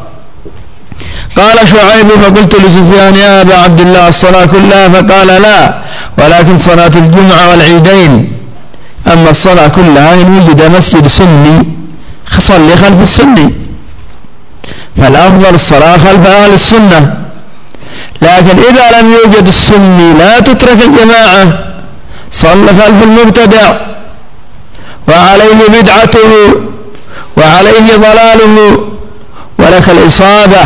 قال شعيب فقلت لسفيان يا أبا عبد الله الصلاة كلها؟ فقال لا ولكن صلاة الجمعة والعيدين. أما الصلاة كلها إن وجد مسجد سني صلي خلف السني فالأفضل الصلاة خلف أهل السنة. لكن إذا لم يوجد السني لا تترك الجماعة. صلى خلف المبتدع. وعليه بدعته. وعليه ضلاله. ولك الإصابة.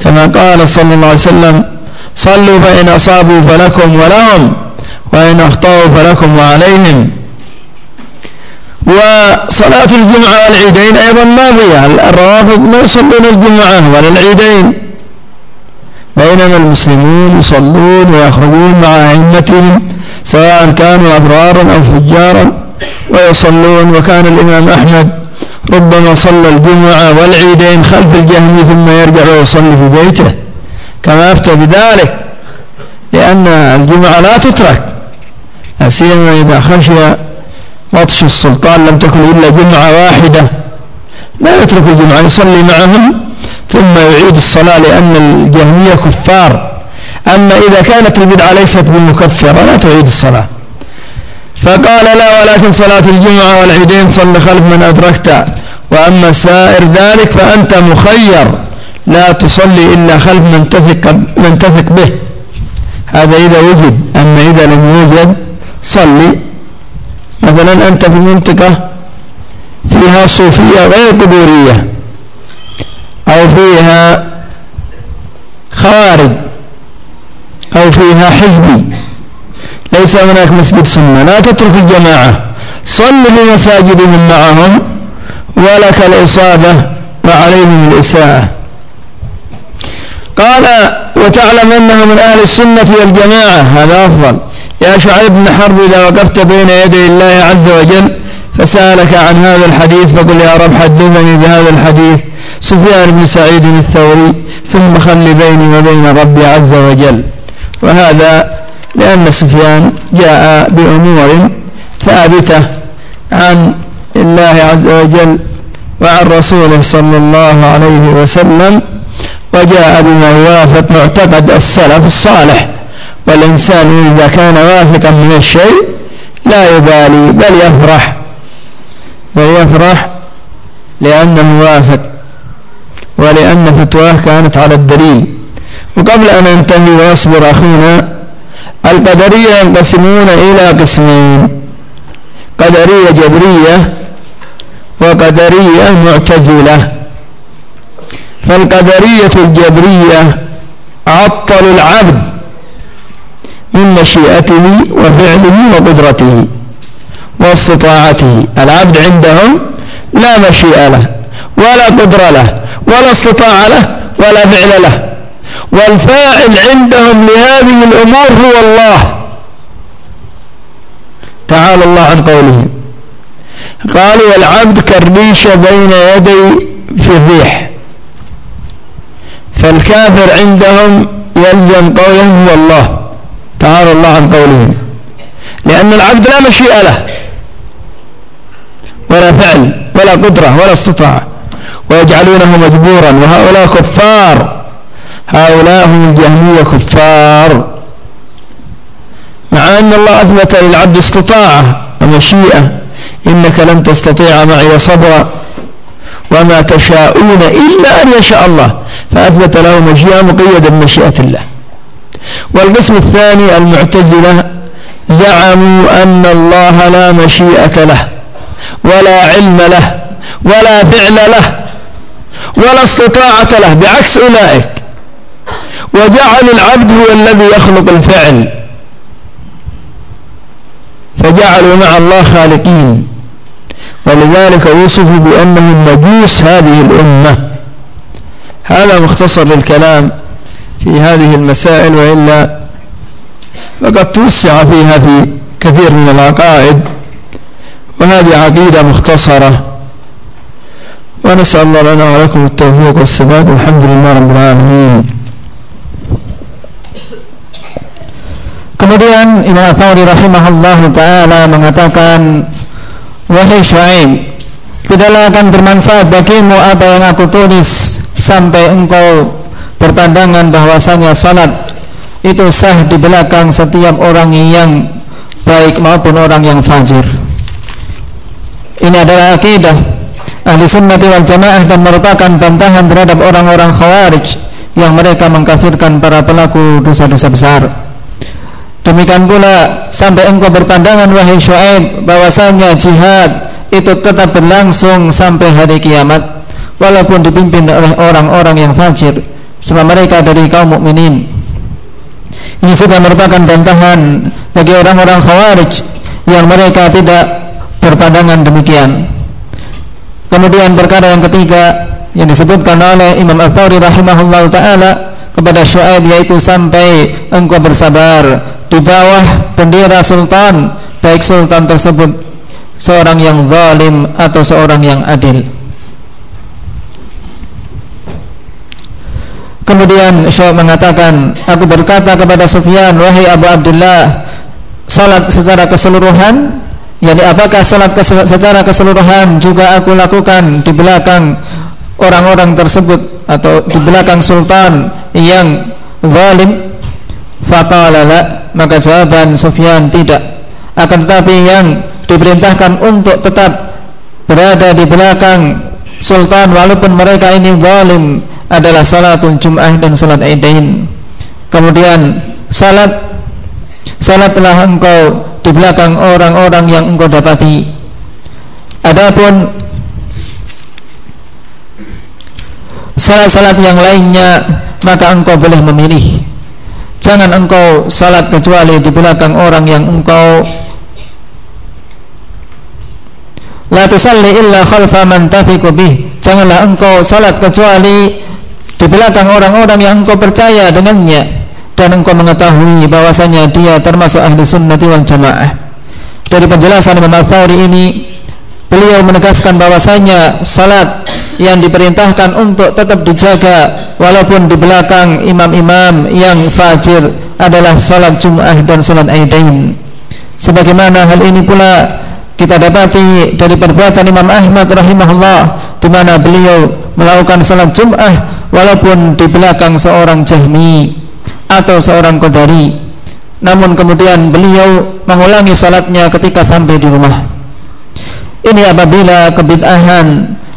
كما قال صلى الله عليه وسلم صلوا فإن أصابوا فلكم ولهم وإن أخطأوا فلكم وعليهم. وصلاة الجمعة والعيدين أيضا ماضية الروافض ما يصلون الجمعة ولا العيدين. بينما المسلمون يصلون ويخرجون مع أئمتهم سواء كانوا أبرارا أو فجارا ويصلون. وكان الإمام أحمد ربما صلى الجمعة والعيدين خلف الجهم ثم يرجع ويصلي في بيته. كما أفتى بذلك لأن الجمعة لا تترك سيما إذا خشي بطش السلطان لم تكن إلا جمعة واحدة. لا يترك الجمعة يصلي معهم ثم يعيد الصلاة لأن الجهمية كفار. أما إذا كانت البدعة ليست بمكفرة لا تعيد الصلاة. فقال لا ولكن صلاة الجمعة والعيدين صل خلف من أدركت. وأما سائر ذلك فأنت مخير. لا تصلي إلا خلف من تثق, من تثق به. هذا إذا وجد أما إذا لم يوجد صلي. مثلا أنت في منطقة فيها صوفية غير قبورية أو فيها خوارج أو فيها حزبي ليس هناك مسجد سنة لا تترك الجماعة صل بمساجدهم معهم ولك الإصابة وعليهم الإساءة. قال وتعلم أنه من أهل السنة والجماعة. هذا أفضل. يا شعيب بن حرب إذا وقفت بين يدي الله عز وجل فسألك عن هذا الحديث فقل يا رب حدثني بهذا الحديث. سفيان بن سعيد الثوري ثم خل بيني وبين ربي عز وجل. وهذا لأن سفيان جاء بأمور ثابتة عن الله عز وجل وعن رسوله صلى الله عليه وسلم وجاء بما يوافق معتقد السلف الصالح. والإنسان إذا كان واثقا من الشيء لا يبالي بل يفرح. بل يفرح لأنه واثق ولأن فتواه كانت على الدليل. وقبل أن ننتهي ويصبر أخونا القدرية ينقسمون إلى قسمين قدرية جبرية وقدرية معتزلة. فالقدرية الجبرية عطلوا العبد من مشيئته وفعله وقدرته واستطاعته. العبد عندهم لا مشيئة له ولا قدرة له ولا استطاعة له ولا فعل له. والفاعل عندهم لهذه الأمور هو الله. تعالى الله عن قوله قالوا والعبد كالريشة بين يدي في الريح. فالكافر عندهم يلزم قولهم هو الله. تعالى الله عن قولهم لأن العبد لا مشيئة له ولا فعل ولا قدرة ولا استطاعة ويجعلونه مجبورا وهؤلاء كفار هؤلاء هم الجهمية كفار. مع أن الله أثبت للعبد استطاعة ومشيئة إنك لن تستطيع معي صبرا وما تشاءون إلا أن يشاء الله فأثبت له مشيئة مقيدة بمشيئة الله. والقسم الثاني المعتزلة زعموا أن الله لا مشيئة له ولا علم له ولا فعل له ولا استطاعة له بعكس أولئك. وجعل العبد هو الذي يخلق الفعل. فجعلوا مع الله خالقين. ولذلك وصفوا بأنهم مجوس هذه الأمة. هذا مختصر للكلام. في هذه المسائل وإلا فقد توسع فيها في كثير من العقائد وهذه عقيدة مختصرة ونسأل الله لنا ولكم التوفيق والسداد والحمد لله رب العالمين Kemudian Imam Thawri rahimahullah ta'ala mengatakan Wahai Shu'aib Tidaklah akan bermanfaat bagimu apa yang aku tulis Sampai engkau berpandangan bahwasanya salat Itu sah di belakang setiap orang yang baik maupun orang yang fajir. Ini adalah akidah Ahli sunnati wal jamaah dan merupakan bantahan terhadap orang-orang khawarij Yang mereka mengkafirkan para pelaku dosa-dosa besar. Demikian pula sampai engkau berpandangan wahai Syuaib bahwasanya jihad itu tetap berlangsung sampai hari kiamat walaupun dipimpin oleh orang-orang yang fajir sebab mereka dari kaum mukminin. Ini sudah merupakan bantahan bagi orang-orang khawarij yang mereka tidak berpandangan demikian. Kemudian perkara yang ketiga yang disebutkan oleh Imam Al-Thawri rahimahullah taala kepada Syuaib yaitu sampai engkau bersabar di bawah bendera sultan baik sultan tersebut seorang yang zalim atau seorang yang adil Kemudian Syekh mengatakan, aku berkata kepada Sufyan, wahai Abu Abdullah, salat secara keseluruhan, yakni apakah salat secara keseluruhan juga aku lakukan di belakang orang-orang tersebut atau di belakang sultan yang zalim? Faqala la, maka jawaban Sufyan tidak. Akan tetapi yang diperintahkan untuk tetap berada di belakang sultan walaupun mereka ini zalim adalah salatul jum'ah dan salat aidain. Kemudian salat salatlah engkau di belakang orang-orang yang engkau dapati. Adapun salat-salat yang lainnya maka engkau boleh memilih Jangan engkau salat kecuali di belakang orang yang engkau La tusalli illa khalfa man tathiqu bih. Janganlah engkau salat kecuali di belakang orang-orang yang engkau percaya dengannya dan engkau mengetahui bahwasanya dia termasuk ahli sunnati wal jamaah. Dari penjelasan Imam Al-Thawri ini beliau menegaskan bahwasanya salat yang diperintahkan untuk tetap dijaga walaupun di belakang imam-imam yang fajir adalah salat Jumat dan salat Aidain. Sebagaimana hal ini pula kita dapati dari perbuatan Imam Ahmad rahimahullah di mana beliau melakukan salat Jumat walaupun di belakang seorang Jahmi atau seorang Qadari. Namun kemudian beliau mengulangi salatnya ketika sampai di rumah. Ini apabila kebid'ahan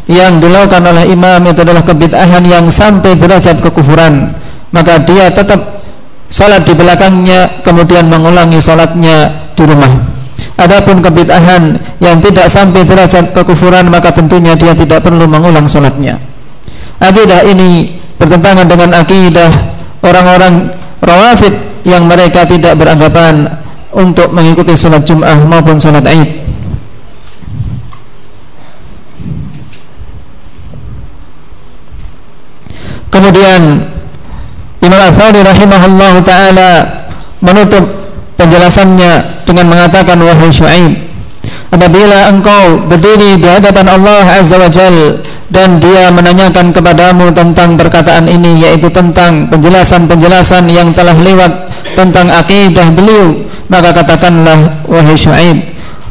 yang dilakukan oleh imam itu adalah kebid'ahan yang sampai derajat kekufuran, maka dia tetap salat di belakangnya kemudian mengulangi salatnya di rumah. Adapun kebid'ahan yang tidak sampai derajat kekufuran maka tentunya dia tidak perlu mengulang salatnya. Akidah ini bertentangan dengan akidah orang-orang rawafid yang mereka tidak beranggapan untuk mengikuti salat Jumat maupun salat Id. Kemudian Imam Al-Thawri rahimahullah ta'ala menutup penjelasannya dengan mengatakan wahai Syuaib apabila engkau berdiri di hadapan Allah Azza wa Jal dan dia menanyakan kepadamu tentang perkataan ini yaitu tentang penjelasan-penjelasan yang telah lewat tentang akidah beliau maka katakanlah wahai Syuaib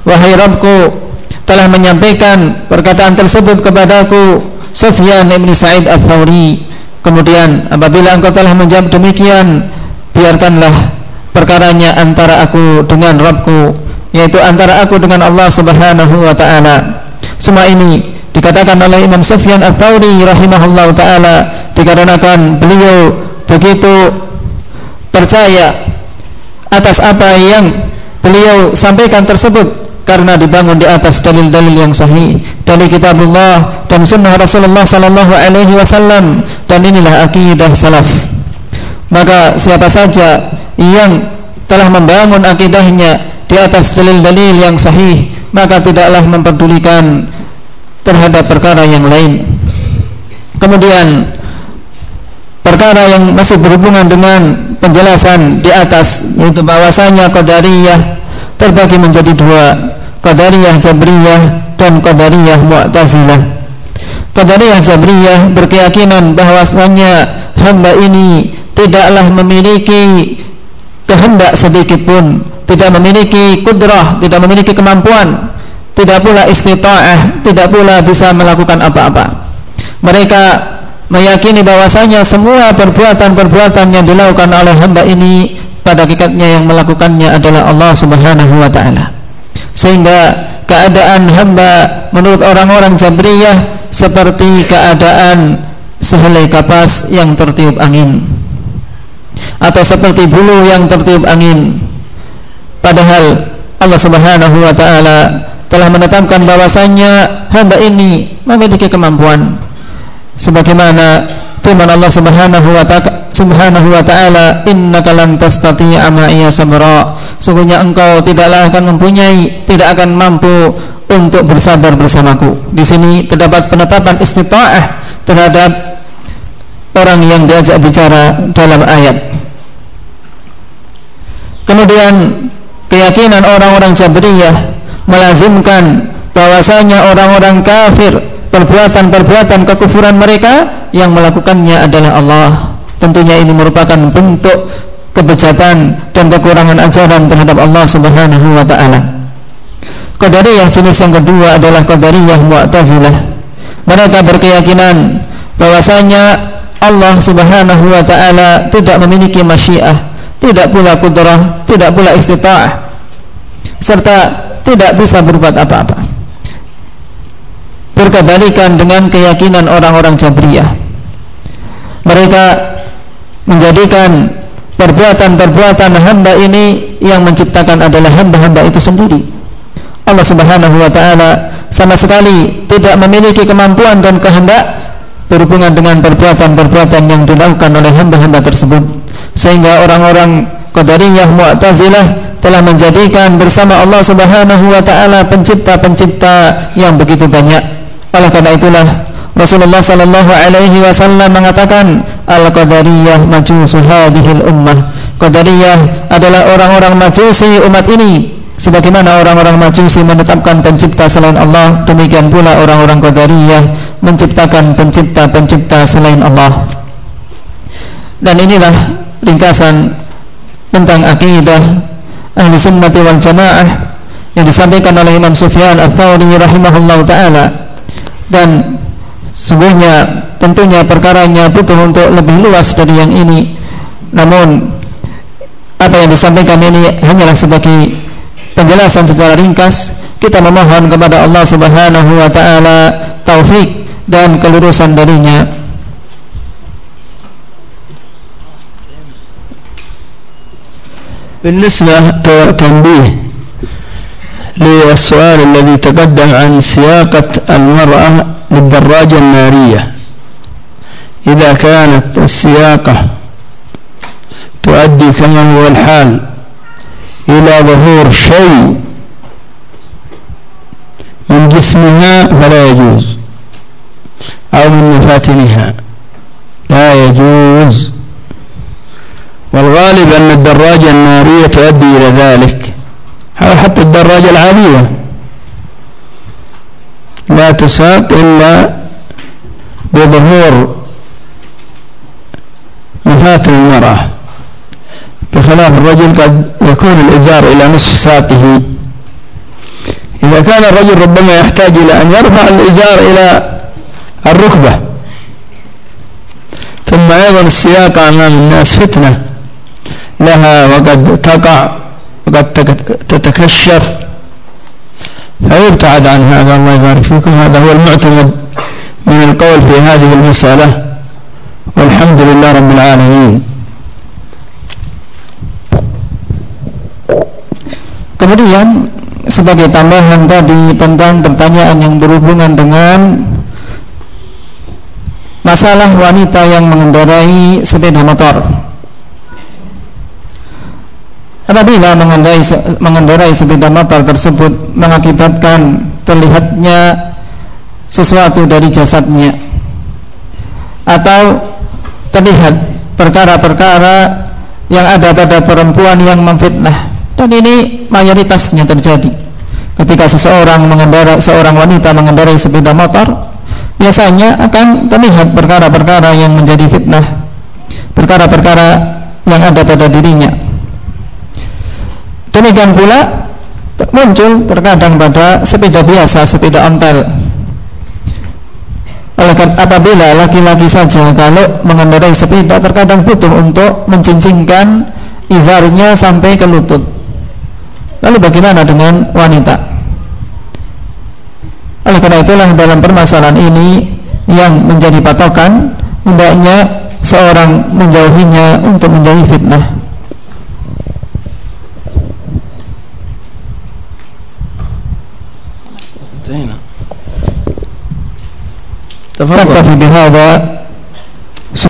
wahai Rabbku telah menyampaikan perkataan tersebut kepadaku Sufyan bin Sa'id Al-Thawri. Kemudian apabila engkau telah menjawab demikian Biarkanlah perkaranya antara aku dengan Rabbku Yaitu antara aku dengan Allah subhanahu wa ta'ala. Semua ini dikatakan oleh Imam Sufyan Al-Thawri rahimahullah ta'ala Dikarenakan beliau begitu percaya Atas apa yang beliau sampaikan tersebut karena dibangun di atas dalil-dalil yang sahih dari kitabullah dan sunnah Rasulullah sallallahu alaihi wasallam dan inilah akidah salaf. Maka siapa saja yang telah membangun akidahnya di atas dalil-dalil yang sahih maka tidaklah memperdulikan terhadap perkara yang lain. Kemudian perkara yang masih berhubungan dengan penjelasan di atas yaitu bahwasanya qadariyah terbagi menjadi dua Qadariyah Jabriyah dan Qadariyah Mu'tazilah. Qadariyah Jabriyah berkeyakinan bahwasanya hamba ini tidaklah memiliki kehendak sedikit pun tidak memiliki kudrah tidak memiliki kemampuan tidak pula istita'ah tidak pula bisa melakukan apa-apa mereka meyakini bahwasanya semua perbuatan-perbuatan yang dilakukan oleh hamba ini pada hakikatnya yang melakukannya adalah Allah Subhanahu wa taala. Sehingga keadaan hamba menurut orang-orang Jabriyah seperti keadaan sehelai kapas yang tertiup angin atau seperti bulu yang tertiup angin. Padahal Allah Subhanahu wa taala telah menetapkan bahwasanya hamba ini memiliki kemampuan. Sebagaimana firman Allah Subhanahu wa taala Subhanahu wa taala innaka lan tastati'a ma'iya sabra. Sungguhnya engkau tidaklah akan mempunyai tidak akan mampu untuk bersabar bersamaku. Di sini terdapat penetapan istita'ah terhadap orang yang diajak bicara dalam ayat kemudian keyakinan orang-orang Jabriyah melazimkan bahwasanya orang-orang kafir perbuatan-perbuatan kekufuran mereka yang melakukannya adalah Allah tentunya ini merupakan bentuk kebejatan dan kekurangan ajaran terhadap Allah Subhanahu wa taala. Qadariyah jenis yang kedua adalah Qadariyah Mu'tazilah. Mereka berkeyakinan bahwasanya Allah Subhanahu wa taala tidak memiliki masyiah, tidak pula kudrah, tidak pula istita'ah serta tidak bisa berbuat apa-apa. Berkebalikan dengan keyakinan orang-orang Jabriyah. Mereka menjadikan perbuatan-perbuatan hamba ini yang menciptakan adalah hamba-hamba itu sendiri. Allah Subhanahu wa taala sama sekali tidak memiliki kemampuan dan kehendak berhubungan dengan perbuatan-perbuatan yang dilakukan oleh hamba-hamba tersebut. Sehingga orang-orang Qadariyah Mu'tazilah telah menjadikan bersama Allah Subhanahu wa taala pencipta-pencipta yang begitu banyak. Oleh karena itulah Rasulullah sallallahu alaihi wasallam mengatakan al-qadariyah majusu hadhil ummah. Qadariyah adalah orang-orang majusi umat ini. Sebagaimana orang-orang majusi menetapkan pencipta selain Allah, demikian pula orang-orang qadariyah menciptakan pencipta-pencipta selain Allah. Dan inilah ringkasan tentang akidah ahli sunnati wal jamaah yang disampaikan oleh Imam Sufyan al-Thawri rahimahullah ta'ala dan Sungguhnya tentunya perkaranya butuh untuk lebih luas dari yang ini. Namun apa yang disampaikan ini hanyalah sebagai penjelasan secara ringkas. Kita memohon kepada Allah Subhanahu wa taala taufik dan kelurusan darinya. بالنسبة تنبيه للسؤال الذي تقدم عن سياقة المرأة للدراجة النارية إذا كانت السياقة تؤدي كما هو الحال إلى ظهور شيء من جسمها فلا يجوز أو من مفاتنها. لا يجوز. والغالب أن الدراجة النارية تؤدي إلى ذلك. أو حتى الدراجة العادية. لا تساق إلا بظهور مفاتن المرأة. بخلاف الرجل قد يكون الإزار إلى نصف ساقه. إذا كان الرجل ربما يحتاج إلى أن يرفع الإزار إلى الركبة ثم أيضا السياقة أمام الناس فتنة لها وقد تقع وقد تتكشف فيبتعد عن هذا الله يبارك فيكم. هذا هو المعتمد من القول في هذه المسألة. والحمد لله رب العالمين. Kemudian sebagai tambahan tadi tentang pertanyaan yang berhubungan dengan masalah wanita yang mengendarai sepeda motor. Apabila mengendarai, mengendarai sepeda motor tersebut mengakibatkan terlihatnya sesuatu dari jasadnya atau terlihat perkara-perkara yang ada pada perempuan yang memfitnah dan ini mayoritasnya terjadi. Ketika seseorang mengendarai seorang wanita mengendarai sepeda motor biasanya akan terlihat perkara-perkara yang menjadi fitnah. Perkara-perkara yang ada pada dirinya. Demikian pula muncul terkadang pada sepeda biasa, sepeda ontel. Oleh apabila laki-laki saja kalau mengendarai sepeda terkadang butuh untuk mencincingkan izarnya sampai ke lutut lalu bagaimana dengan wanita oleh karena itulah dalam permasalahan ini yang menjadi patokan hendaknya seorang menjauhinya untuk menjauhi fitnah نكتفي بهذا